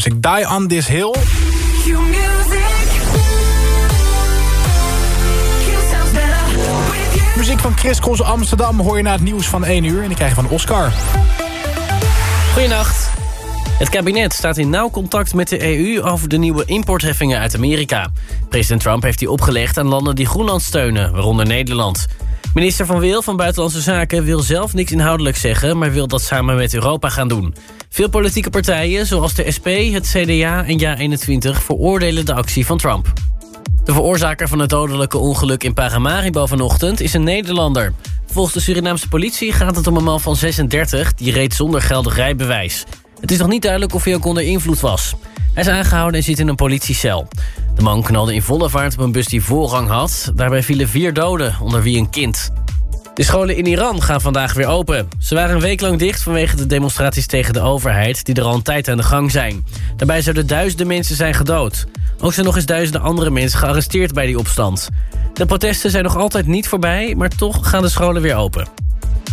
Q-Music. Die on this hill. Muziek van Chris Cross Amsterdam hoor je na het nieuws van 1 uur. En die krijg je van Oscar. Goedenacht. Het kabinet staat in nauw contact met de EU over de nieuwe importheffingen uit Amerika. President Trump heeft die opgelegd aan landen die Groenland steunen, waaronder Nederland. Minister Van Wil van Buitenlandse Zaken wil zelf niks inhoudelijk zeggen... maar wil dat samen met Europa gaan doen. Veel politieke partijen, zoals de SP, het CDA en JA21... veroordelen de actie van Trump. De veroorzaker van het dodelijke ongeluk in Paramaribo vanochtend is een Nederlander. Volgens de Surinaamse politie gaat het om een man van 36... die reed zonder geldig rijbewijs. Het is nog niet duidelijk of hij ook onder invloed was. Hij is aangehouden en zit in een politiecel. De man knalde in volle vaart op een bus die voorrang had. Daarbij vielen vier doden, onder wie een kind. De scholen in Iran gaan vandaag weer open. Ze waren een week lang dicht vanwege de demonstraties tegen de overheid... die er al een tijd aan de gang zijn. Daarbij zouden duizenden mensen zijn gedood. Ook zijn nog eens duizenden andere mensen gearresteerd bij die opstand. De protesten zijn nog altijd niet voorbij, maar toch gaan de scholen weer open.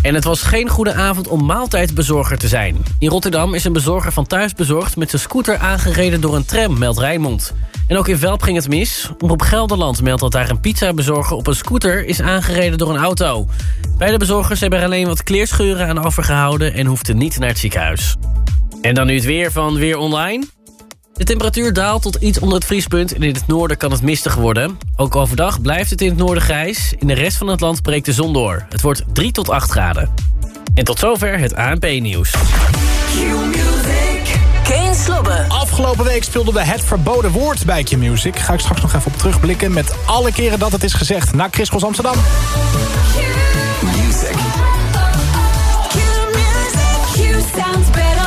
En het was geen goede avond om maaltijdbezorger te zijn. In Rotterdam is een bezorger van Thuisbezorgd... met zijn scooter aangereden door een tram, meldt Rijnmond. En ook in Velp ging het mis. Op Gelderland meldt dat daar een pizzabezorger op een scooter... is aangereden door een auto. Beide bezorgers hebben er alleen wat kleerscheuren aan overgehouden... en hoefden niet naar het ziekenhuis. En dan nu het weer van Weer Online. De temperatuur daalt tot iets onder het vriespunt... en in het noorden kan het mistig worden. Ook overdag blijft het in het noorden grijs. In de rest van het land breekt de zon door. Het wordt 3 tot 8 graden. En tot zover het ANP-nieuws. Afgelopen week speelden we het verboden woord bij Q-Music. Ga ik straks nog even op terugblikken met alle keren dat het is gezegd. Na Chris Cross Amsterdam. sounds better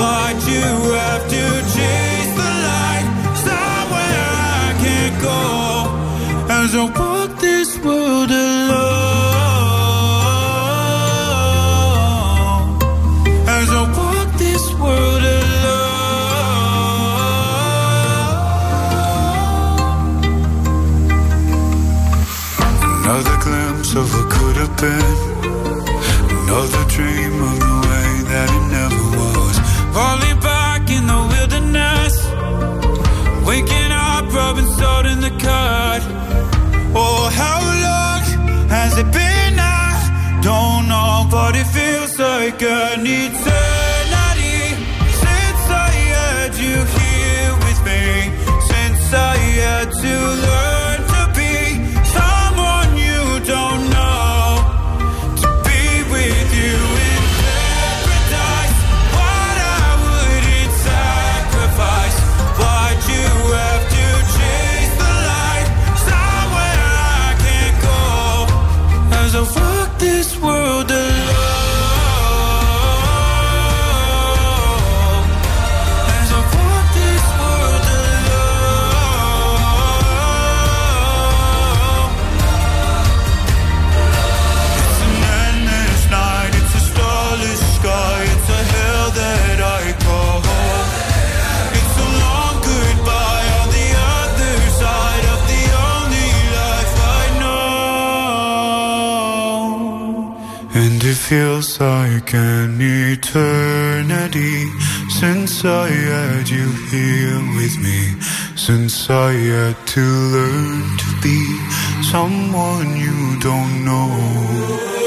Why'd you have to chase the light? Somewhere I can't go. As I walk this world alone. As I walk this world alone. Another glimpse of what could have been. Another dream how long has it been? I don't know, but it feels like an eternity here with me. Since I had to learn to be someone you don't know.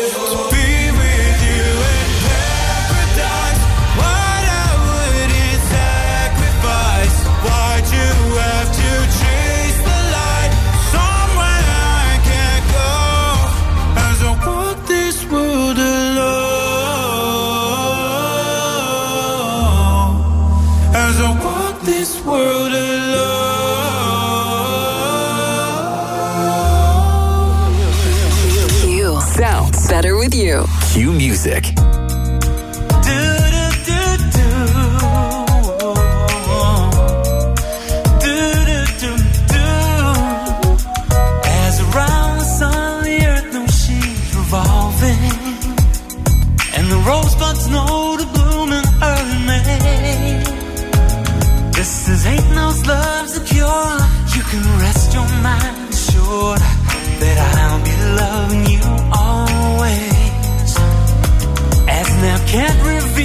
The earth no sheets revolving And the rosebuds know early May. This is ain't those love's a cure. You can rest your mind assured that I'll be loving you always. Can't reveal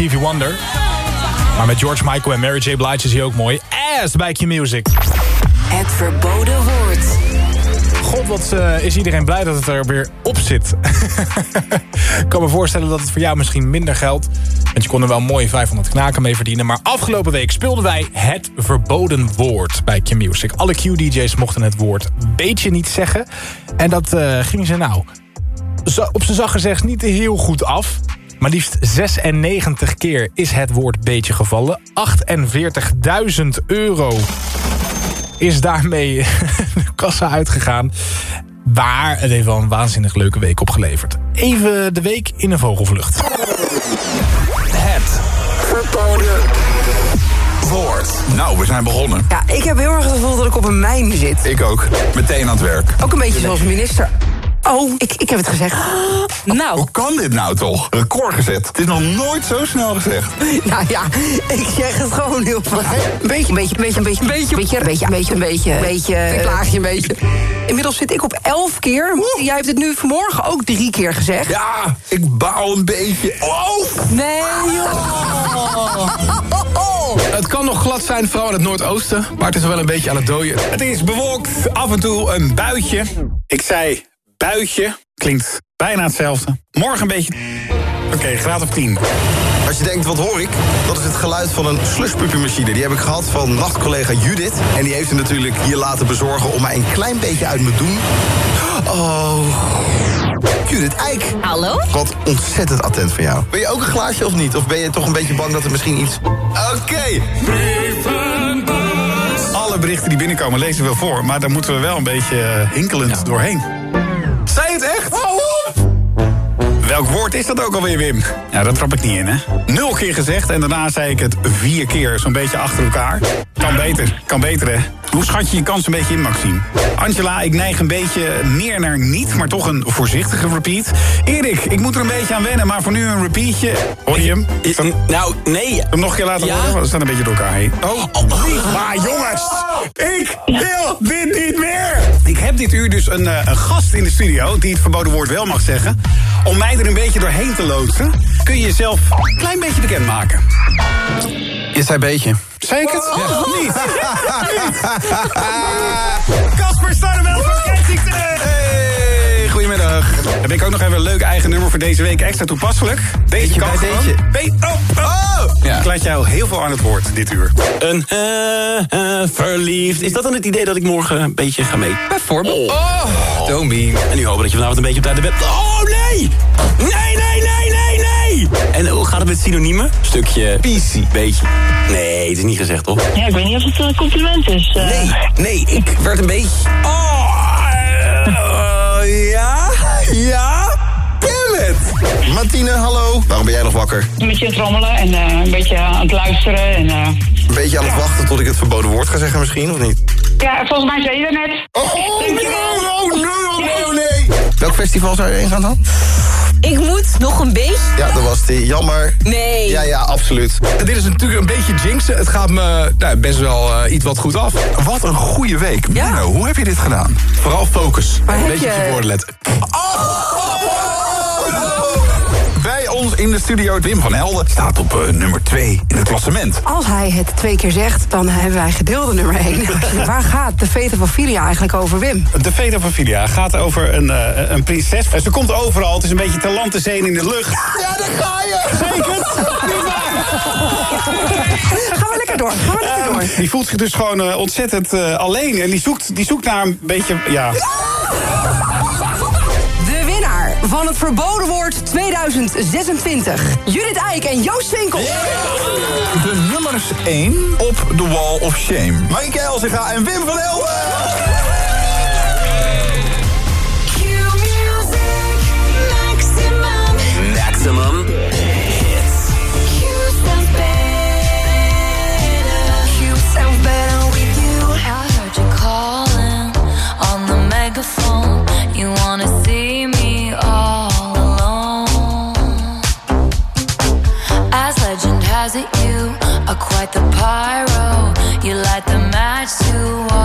Stevie Wonder. Maar met George Michael en Mary J. Blige is hij ook mooi. Ass bij Q-Music. Het verboden woord. God, wat eh, is iedereen blij dat het er weer op zit. Ik kan me voorstellen dat het voor jou misschien minder geldt. Want je kon er wel mooi 500 knaken mee verdienen. Maar afgelopen week speelden wij het verboden woord bij Q-Music. Alle Q-DJ's mochten het woord beetje niet zeggen. En dat eh, gingen ze nou zo- op zijn zacht gezegd niet heel goed af. Maar liefst 96 keer is het woord beetje gevallen. 48.000 euro is daarmee de kassa uitgegaan. Maar het heeft wel een waanzinnig leuke week opgeleverd. Even de week in een vogelvlucht. Het Verboden Woord. Nou, we zijn begonnen. Ja, ik heb heel erg het gevoel dat ik op een mijn zit. Ik ook. Meteen aan het werk. Ook een beetje zoals minister. Oh, ik, ik heb het gezegd. Nou, Hoe kan dit nou toch? Record gezet. Het is nog nooit zo snel gezegd. nou ja, ik zeg het gewoon heel. Een beetje, een beetje, een beetje, een beetje, een beetje, een beetje, een beetje, een beetje, een beetje. Ik klaag je een beetje. Inmiddels zit ik op elf keer. Jij hebt het nu vanmorgen ook drie keer gezegd. Ja, ik baal een beetje. Oh! Nee, joh. Het kan nog glad zijn, vooral in het noordoosten. Maar het is wel een beetje aan het dooien. Het is bewolkt, af en toe een buitje. Ik zei buitje, klinkt bijna hetzelfde. Morgen een beetje... Oké, graad of 10. Als je denkt, wat hoor ik? Dat is het geluid van een slushpuppymachine. Die heb ik gehad van nachtcollega Judith. En die heeft hem natuurlijk hier laten bezorgen om mij een klein beetje uit me doen. Oh. Judith Eik. Hallo? Wat ontzettend attent van jou. Ben je ook een glaasje of niet? Of ben je toch een beetje bang dat er misschien iets... Oké. Alle berichten die binnenkomen lezen we voor. Maar daar moeten we wel een beetje eh, hinkelend doorheen. Zei het echt? Welk woord is dat ook alweer, Wim? Ja, dat trap ik niet in, hè? Nul keer gezegd en daarna zei ik het vier keer, zo'n beetje achter elkaar. Kan beter, kan beter, hè? Hoe schat je je kans een beetje in, Maxime? Angela, ik neig een beetje meer naar niet, maar toch een voorzichtige repeat. Erik, ik moet er een beetje aan wennen, maar voor nu een repeatje. Hoor je hem? Dan, Nou, nee. hem nog een keer laten Ja? horen? We staan een beetje door elkaar heen. Oh, niet waar, jongens! Ik wil dit niet meer! Ik heb dit uur dus een, eh, een gast in de studio... die het verboden woord wel mag zeggen. Om mij er een beetje doorheen te loodsen... kun je jezelf een klein beetje bekendmaken. Je zei beetje. Ik het? Niet. Casper Starneveld van Kensington! Dan heb ik ook nog even een leuk eigen nummer voor deze week. Extra toepasselijk. Deze Beetje kan bij gewoon. deze. Be- oh, oh. Ja. Ik laat jou heel veel aan het woord dit uur. Een eh, eh, verliefd. Is dat dan het idee dat ik morgen een beetje ga mee? Bijvoorbeeld. Oh, don't mean. En nu hopen dat je vanavond een beetje op tijd bed... Oh, nee! Nee, nee, nee, nee, nee! En hoe gaat het met synoniemen? Stukje... PC. Beetje. Nee, het is niet gezegd, toch? Ja, ik weet niet of het een compliment is. eh. Nee, nee, ik werd een beetje... Oh, eh, ja? Ja? It! Martine, hallo. Waarom ben jij nog wakker? Een beetje aan het rommelen en eh, een beetje aan het luisteren. En, eh, Een beetje aan het wachten tot ik het verboden woord ga zeggen misschien, of niet? ja, volgens mij zei je dat net. Oh, nee, oh, nee, oh, nee. Welk festival zou je heen gaan dan? Ik moet nog een beetje? Ja, dat was die. Jammer. Nee. Ja, ja, absoluut. Dit is natuurlijk een beetje jinxen. Het gaat me nou, best wel eh, iets wat goed af. Wat een goede week. Ja. Mino, hoe heb je dit gedaan? Vooral focus. Een heb beetje je- op je woorden letten. Bij ons in de studio, Wim van Helden, staat op eh, nummer 2 in het klassement. Als hij het twee keer zegt, dan hebben wij gedeelde nummer één. Waar gaat de Veta van Filia eigenlijk over, Wim? De Veda van Filia gaat over een, eh, een prinses. En ze komt overal. Het is een beetje talentenzeen in de lucht. Ja, daar ga je. Zeker? Niet waar? Gaan we lekker door, gaan we lekker door. Die voelt zich dus gewoon eh, ontzettend eh, alleen. En die zoekt, die zoekt naar een beetje... Ja, van het verboden woord 2026. Judith Eik en Joost Winkel. De nummers 1 op The Wall of Shame. Maaike Elzega en Wim van Helden. Pyro. You light the match to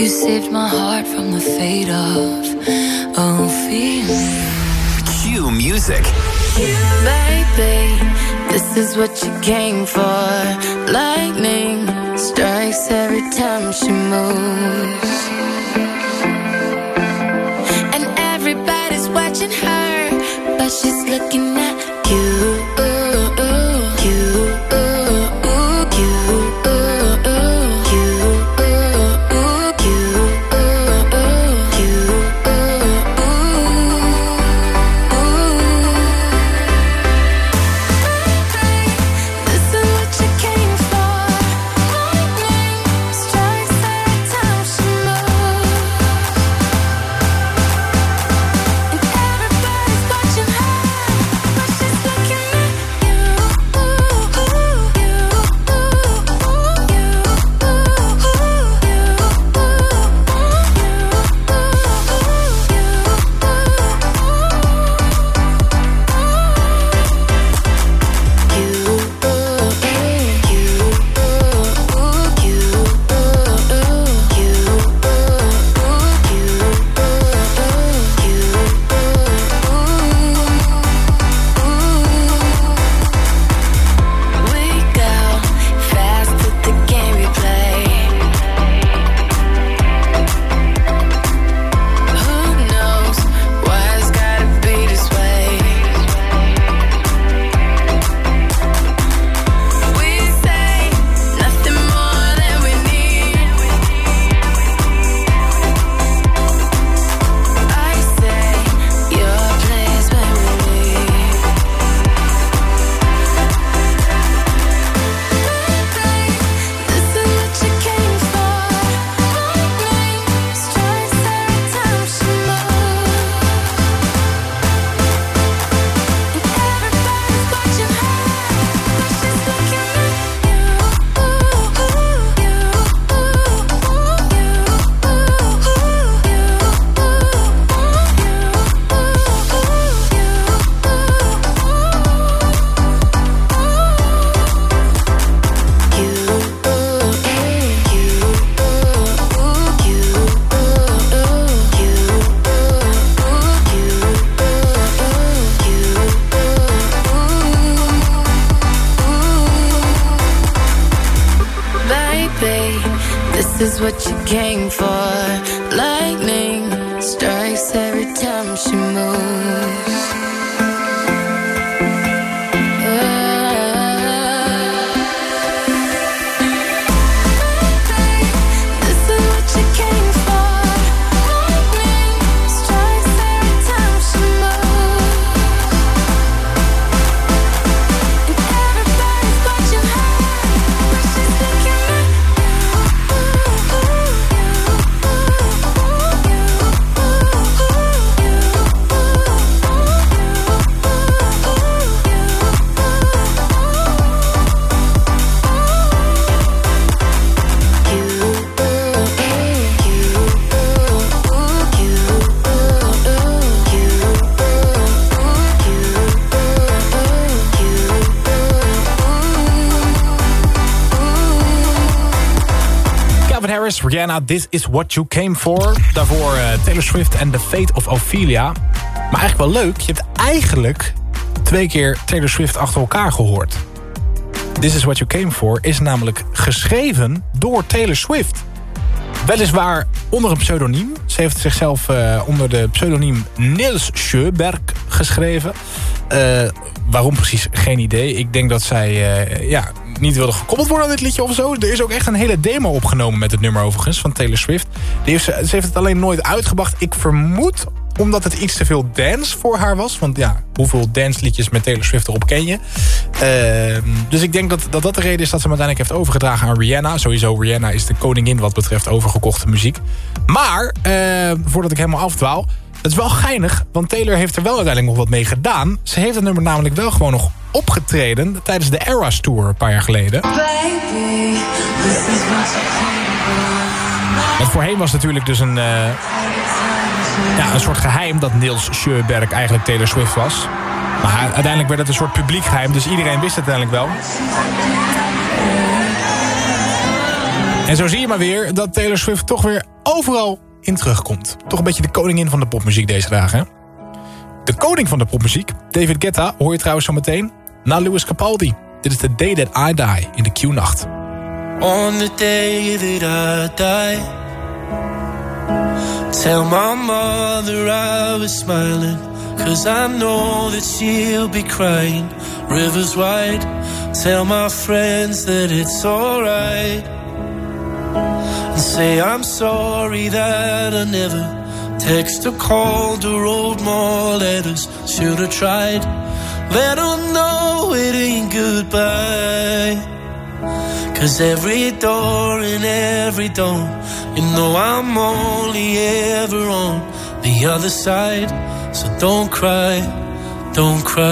You saved my heart from the fate of a. Cue music. Cue, baby. This is what you came for. Lightning strikes every time she moves. And everybody's watching her, but she's looking at you. Rihanna, This Is What You Came For. Daarvoor eh, Taylor Swift en The Fate of Ophelia. Maar eigenlijk wel leuk, je hebt eigenlijk twee keer Taylor Swift achter elkaar gehoord. This Is What You Came For is namelijk geschreven door Taylor Swift. Weliswaar onder een pseudoniem. Ze heeft zichzelf eh, onder de pseudoniem Nils Sjöberg geschreven. Eh, waarom precies? Geen idee. Ik denk dat zij ja, niet wilde gekoppeld worden aan dit liedje of zo. Er is ook echt een hele demo opgenomen met het nummer overigens van Taylor Swift. Die heeft ze, heeft het alleen nooit uitgebracht. Ik vermoed omdat het iets te veel dance voor haar was. Want ja, hoeveel dansliedjes met Taylor Swift erop ken je? Ehm, dus ik denk dat, dat dat de reden is dat ze hem uiteindelijk heeft overgedragen aan Rihanna. Sowieso, Rihanna is de koningin wat betreft overgekochte muziek. Maar, eh, voordat ik helemaal afdwaal... Het is wel geinig, want Taylor heeft er wel uiteindelijk nog wat mee gedaan. Ze heeft het nummer namelijk wel gewoon nog opgetreden... tijdens de Eras Tour een paar jaar geleden. Want voorheen was natuurlijk dus een, eh, ja, een soort geheim... dat Niels Sjöberg eigenlijk Taylor Swift was. Maar uiteindelijk werd het een soort publiek geheim... dus iedereen wist het uiteindelijk wel. En zo zie je maar weer dat Taylor Swift toch weer overal in terugkomt. Toch een beetje de koningin van de popmuziek deze dagen. Hè? De koning van de popmuziek, David Guetta, hoor je trouwens zo meteen... na Louis Capaldi. Dit is The Day That I Die in de Q-nacht. On the day that I die, tell my mother I was smiling. Cause I know that she'll be crying. Rivers wide, tell my friends that it's alright. Say I'm sorry that I never text or called or wrote more letters. Should have tried. Let them know it ain't goodbye. Cause every door and every door, you know I'm only ever on the other side. So don't cry, don't cry.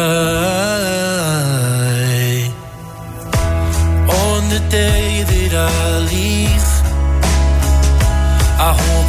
On the day that I leave,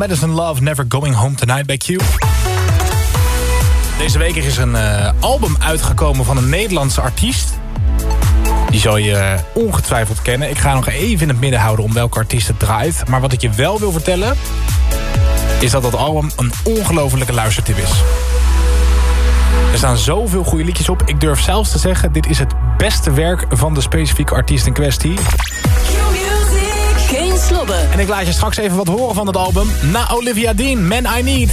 Madison Love, Never Going Home Tonight bij Q. Deze week is een eh, album uitgekomen van een Nederlandse artiest. Die zal je eh, ongetwijfeld kennen. Ik ga nog even in het midden houden om welke artiest het draait. Maar wat ik je wel wil vertellen... is dat dat album een ongelofelijke luistertip is. Er staan zoveel goede liedjes op. Ik durf zelfs te zeggen, dit is het beste werk van de specifieke artiest in kwestie. En ik laat je straks even wat horen van het album. Na Olivia Dean, Man I Need.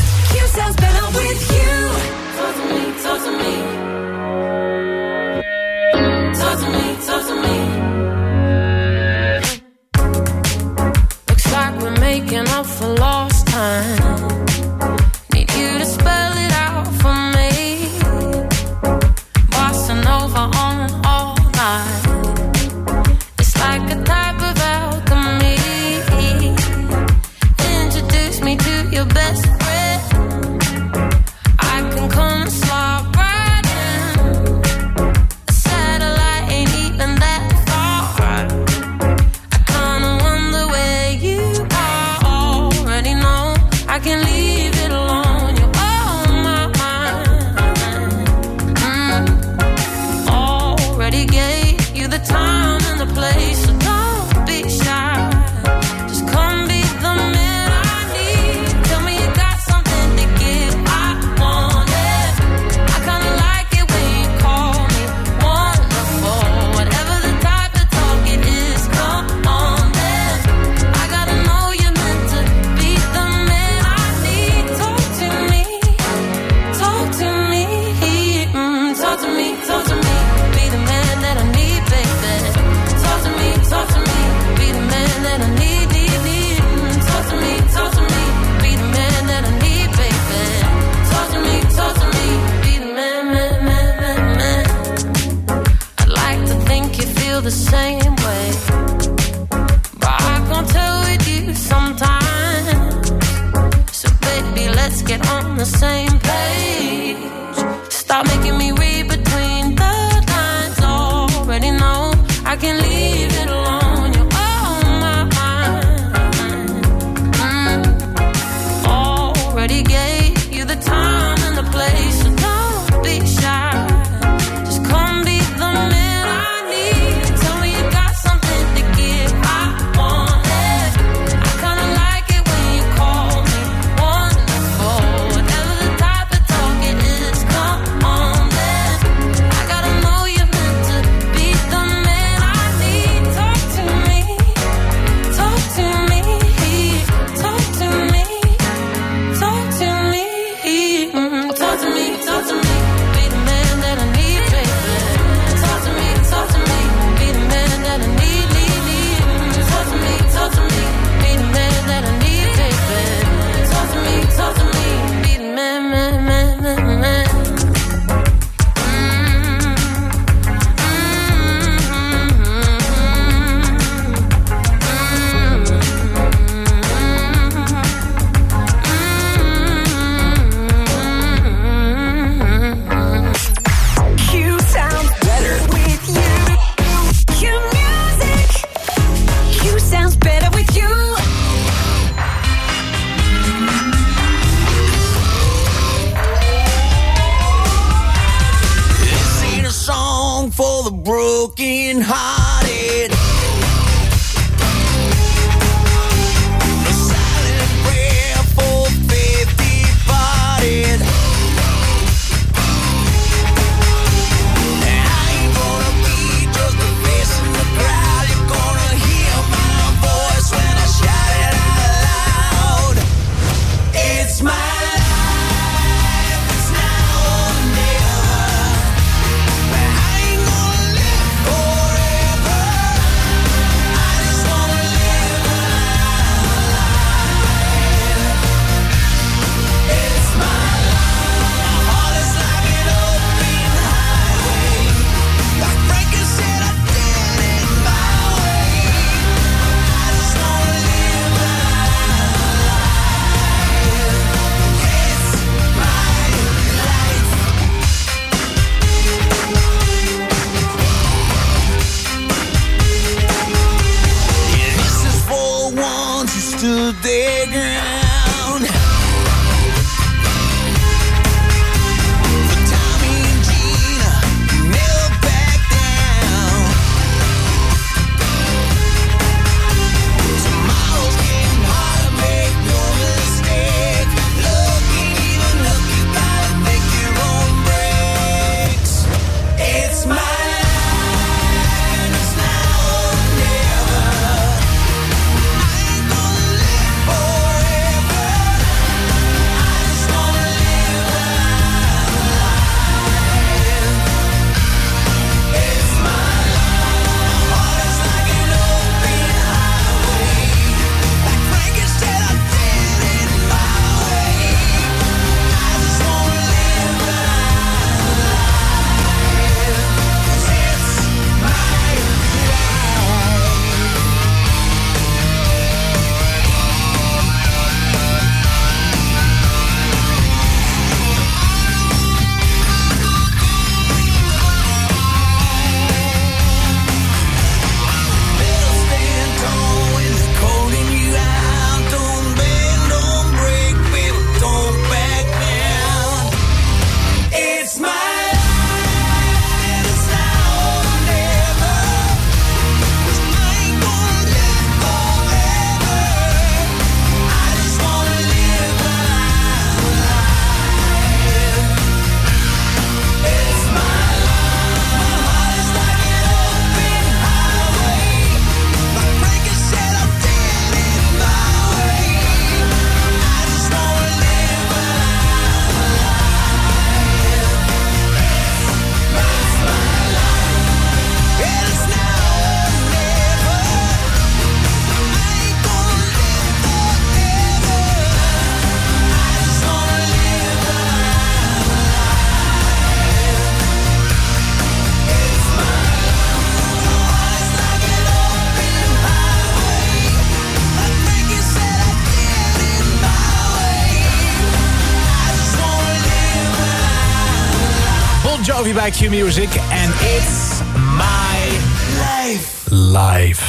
Q Music en It's My life. Life.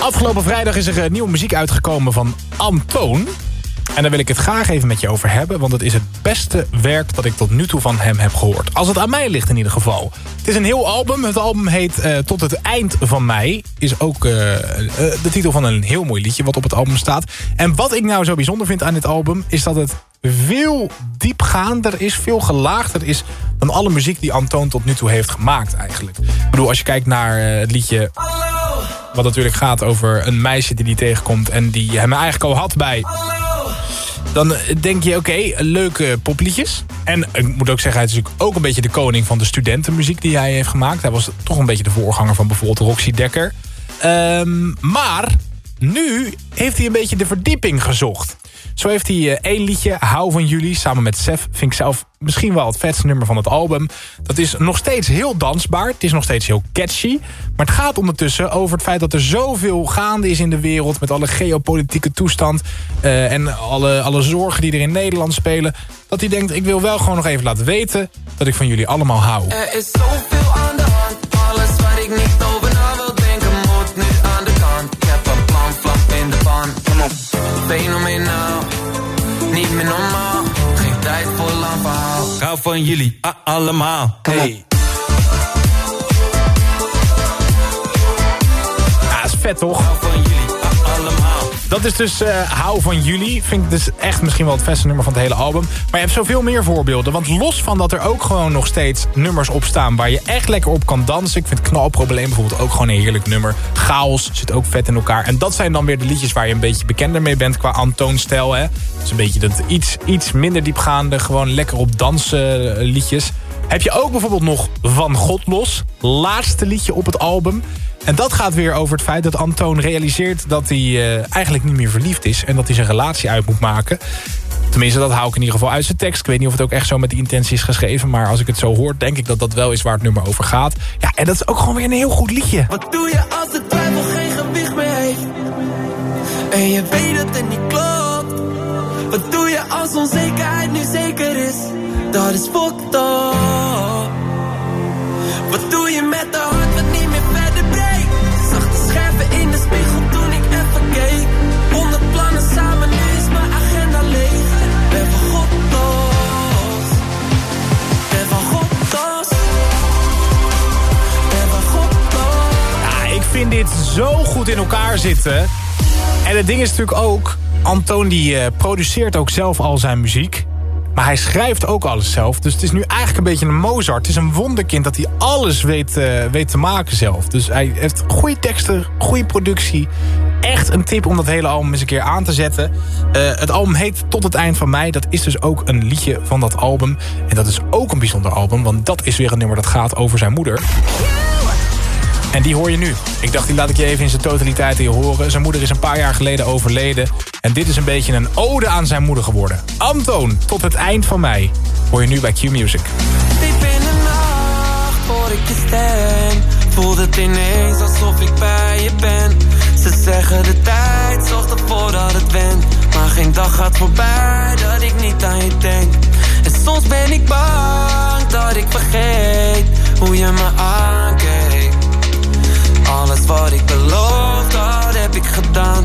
Afgelopen vrijdag is er eh, nieuwe muziek uitgekomen van Antoon. En daar wil ik het graag even met je over hebben... want het is het beste werk dat ik tot nu toe van hem heb gehoord. Als het aan mij ligt in ieder geval. Het is een heel album. Het album heet eh, Tot het eind van mei. Is ook eh, de titel van een heel mooi liedje wat op het album staat. En wat ik nou zo bijzonder vind aan dit album... is dat het veel diepgaander is, veel gelaagder is... dan alle muziek die Antoon tot nu toe heeft gemaakt eigenlijk. Ik bedoel, als je kijkt naar eh, het liedje... wat natuurlijk gaat over een meisje die hij tegenkomt... en die hem eigenlijk al had bij... Dan denk je, oké, leuke popliedjes. En ik moet ook zeggen, hij is natuurlijk ook een beetje de koning van de studentenmuziek die hij heeft gemaakt. Hij was toch een beetje de voorganger van bijvoorbeeld Roxy Dekker. Ehm, maar nu heeft hij een beetje de verdieping gezocht. Zo heeft hij eh, één liedje, Hou van jullie, samen met Sef. Vind ik zelf misschien wel het vetste nummer van het album. Dat is nog steeds heel dansbaar. Het is nog steeds heel catchy. Maar het gaat ondertussen over het feit dat er zoveel gaande is in de wereld... met alle geopolitieke toestand eh, en alle, alle zorgen die er in Nederland spelen... dat hij denkt, ik wil wel gewoon nog even laten weten... dat ik van jullie allemaal hou. Er is zoveel aan de hand, alles waar ik niet over na wil denken moet nu aan de kant. Ik heb een plan, in de pan, kom meer normaal, geen tijd voor lang verhaal. Hou van jullie, a- allemaal. Hey. Ja, is vet toch? Dat is dus eh, Hou van jullie. Vind ik dus echt misschien wel het beste nummer van het hele album. Maar je hebt zoveel meer voorbeelden. Want los van dat er ook gewoon nog steeds nummers op staan... waar je echt lekker op kan dansen. Ik vind Knalprobleem bijvoorbeeld ook gewoon een heerlijk nummer. Chaos zit ook vet in elkaar. En dat zijn dan weer de liedjes waar je een beetje bekender mee bent... qua Antoonstijl. Hè? Is een beetje dat iets, iets minder diepgaande... gewoon lekker op dansen eh, liedjes. Heb je ook bijvoorbeeld nog Van God Los. Laatste liedje op het album. En dat gaat weer over het feit dat Antoon realiseert dat hij eh, eigenlijk niet meer verliefd is. En dat hij zijn relatie uit moet maken. Tenminste, dat hou ik in ieder geval uit zijn tekst. Ik weet niet of het ook echt zo met die intentie is geschreven. Maar als ik het zo hoor, denk ik dat dat wel is waar het nummer over gaat. Ja, en dat is ook gewoon weer een heel goed liedje. Wat doe je als de twijfel geen gewicht meer heeft? En je weet dat het niet klopt. Wat doe je als onzekerheid nu zeker is? dat is fucked up. Wat doe je met de hart wat niet meer verder breekt? Zag de scherven in de spiegel toen ik even keek. Honderd plannen samen, nu is mijn agenda leeg. Ben van God los. Ben van God los. Ben van God los. Ja, ik vind dit zo goed in elkaar zitten. En het ding is natuurlijk ook... Anton die eh, produceert ook zelf al zijn muziek. Maar hij schrijft ook alles zelf. Dus het is nu eigenlijk een beetje een Mozart. Het is een wonderkind dat hij alles weet, eh, weet te maken zelf. Dus hij heeft goede teksten, goede productie. Echt een tip om dat hele album eens een keer aan te zetten. Eh, het album heet Tot het eind van mei. Dat is dus ook een liedje van dat album. En dat is ook een bijzonder album. Want dat is weer een nummer dat gaat over zijn moeder. En die hoor je nu. Ik dacht, die laat ik je even in zijn totaliteit hier horen. Zijn moeder is een paar jaar geleden overleden. En dit is een beetje een ode aan zijn moeder geworden. Antoon, tot het eind van mei. Hoor je nu bij Q Music. Diep in de nacht voor ik je stem Voelt het ineens alsof ik bij je ben Ze zeggen de tijd zorgt ervoor dat het went Maar geen dag gaat voorbij dat ik niet aan je denk En soms ben ik bang dat ik vergeet Hoe je me aankeek Alles wat ik beloofd had heb ik gedaan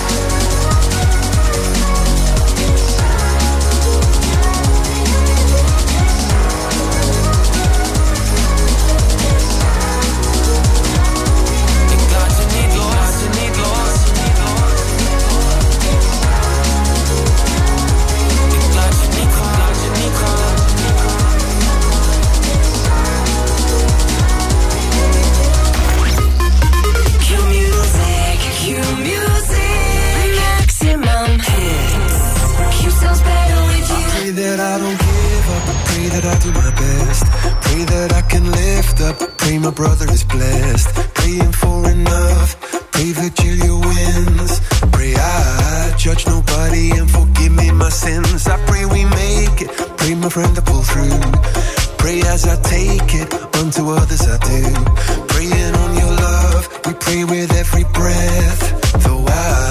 That I don't give up. I pray that I do my best. Pray that I can lift up. Pray my brother is blessed. Praying for enough. Pray Virgilia wins. Pray I judge nobody and forgive me my sins. I pray we make it. Pray my friend to pull through. Pray as I take it. Unto others I do. Praying on your love. We pray with every breath. Though I'm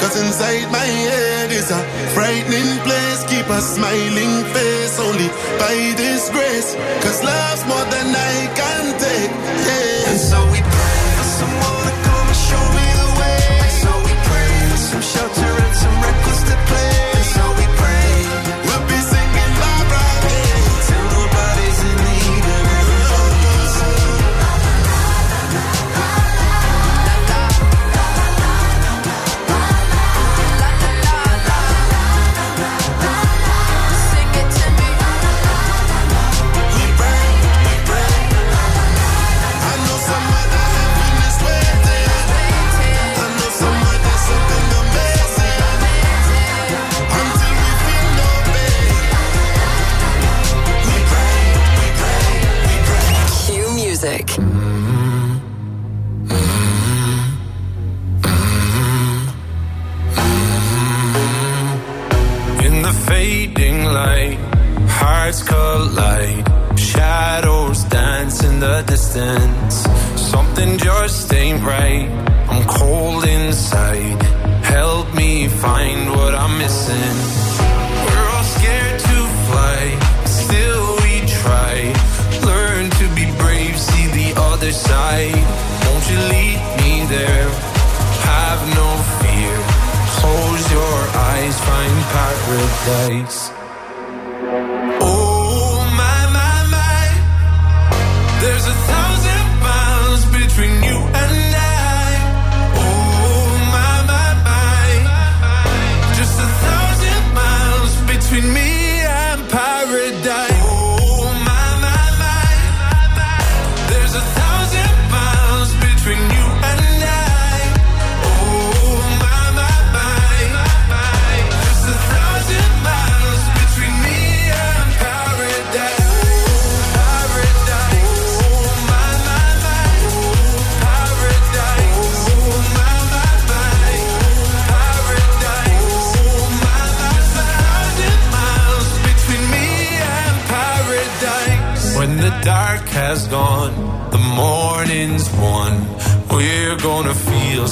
Cause inside my head is a frightening place. Keep a smiling face only by this grace. Cause love's more than I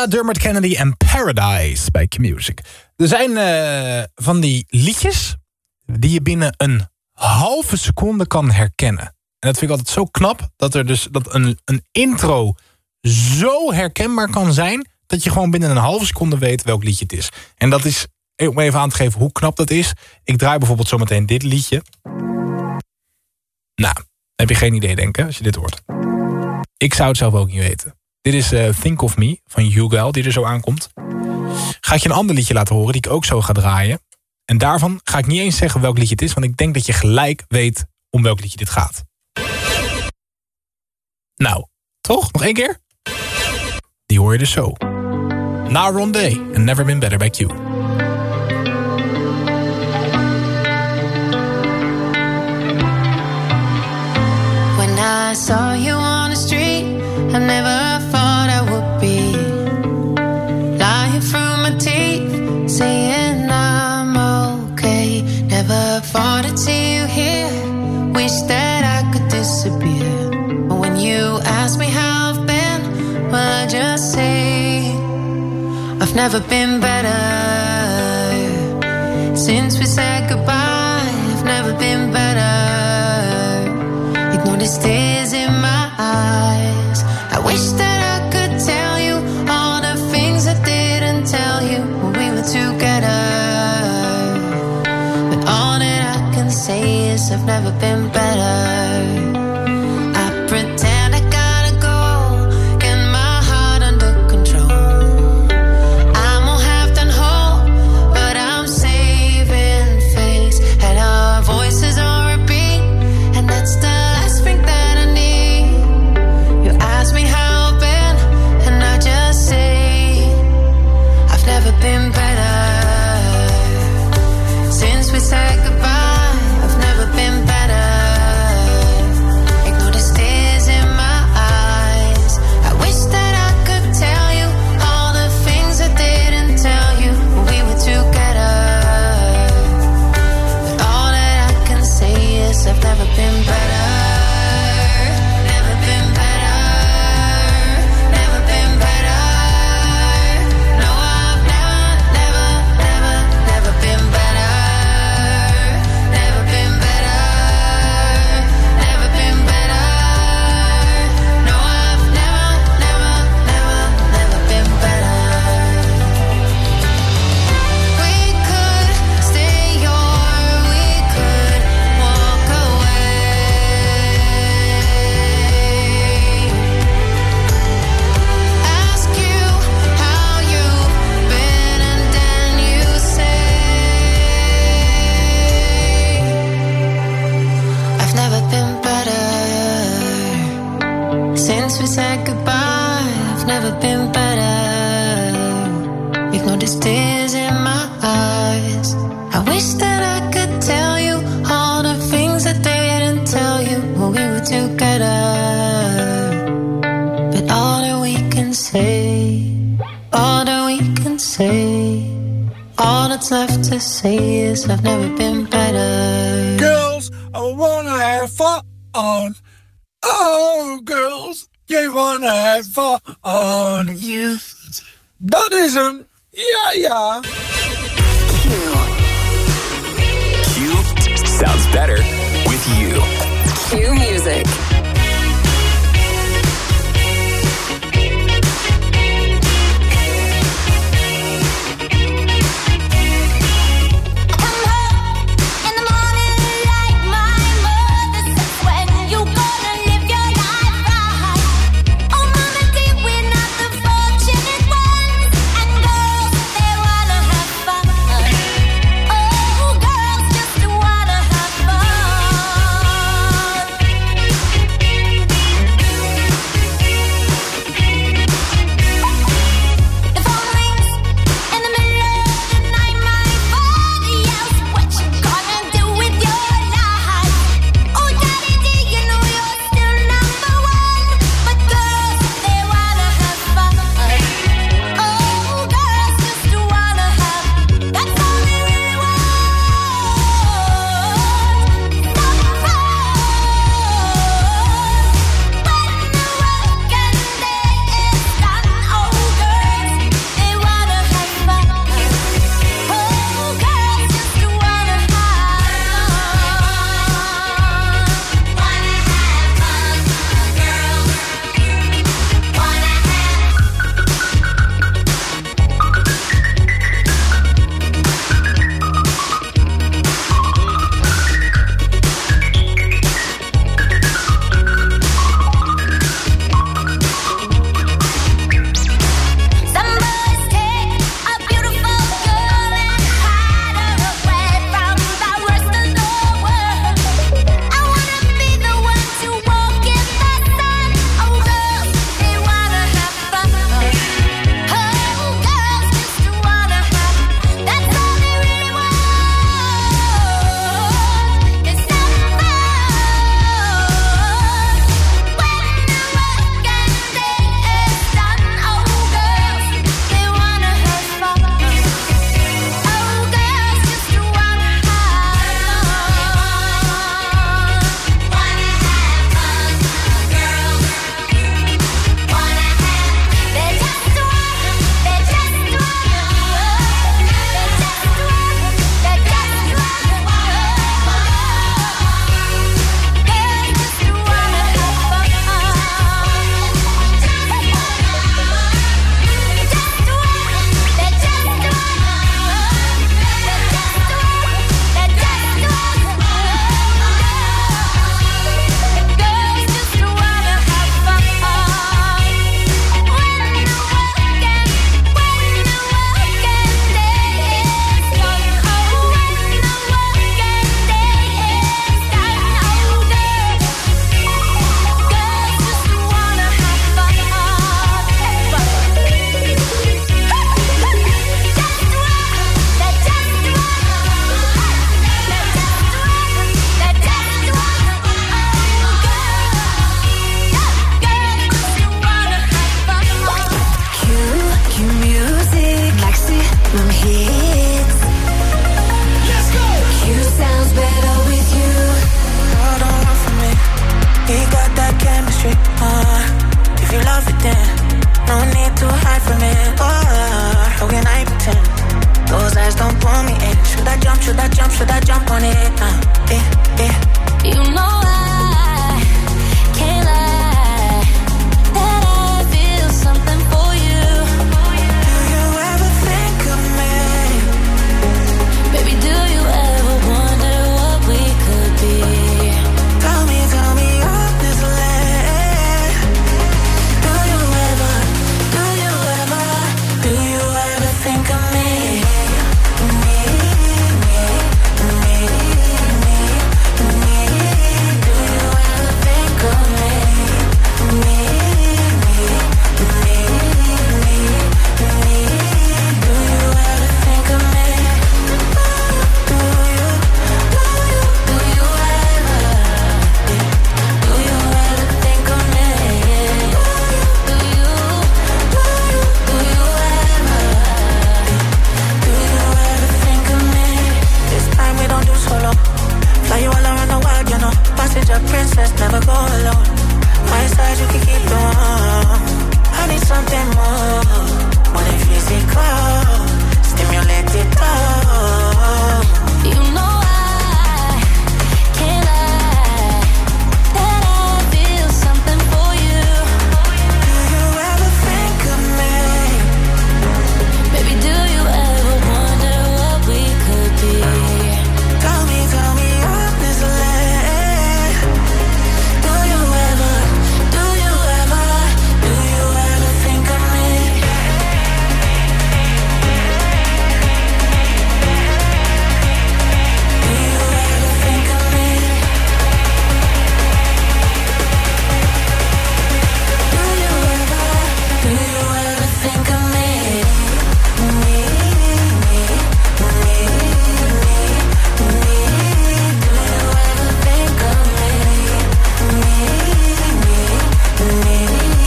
Medusa, Dermot Kennedy en Paradise bij Q-Music. Er zijn eh, van die liedjes die je binnen een halve seconde kan herkennen. En dat vind ik altijd zo knap, dat er dus dat een, een intro zo herkenbaar kan zijn... dat je gewoon binnen een halve seconde weet welk liedje het is. En dat is, om even aan te geven hoe knap dat is... ik draai bijvoorbeeld zometeen dit liedje. Nou, heb je geen idee denken als je dit hoort. Ik zou het zelf ook niet weten. Dit is eh, Think of Me van Hugo die er zo aankomt. Ga ik je een ander liedje laten horen die ik ook zo ga draaien. En daarvan ga ik niet eens zeggen welk liedje het is... want ik denk dat je gelijk weet om welk liedje dit gaat. Nou, toch? Nog één keer? Die hoor je dus zo. Na Rondé en Never Been Better by Q. I saw you on the street, I never thought I'd see you here. Wish that I could disappear. But when you ask me how I've been, well, I just say I've never been better. Since we said goodbye, I've never been better. Ignore these tears say is I've never been better.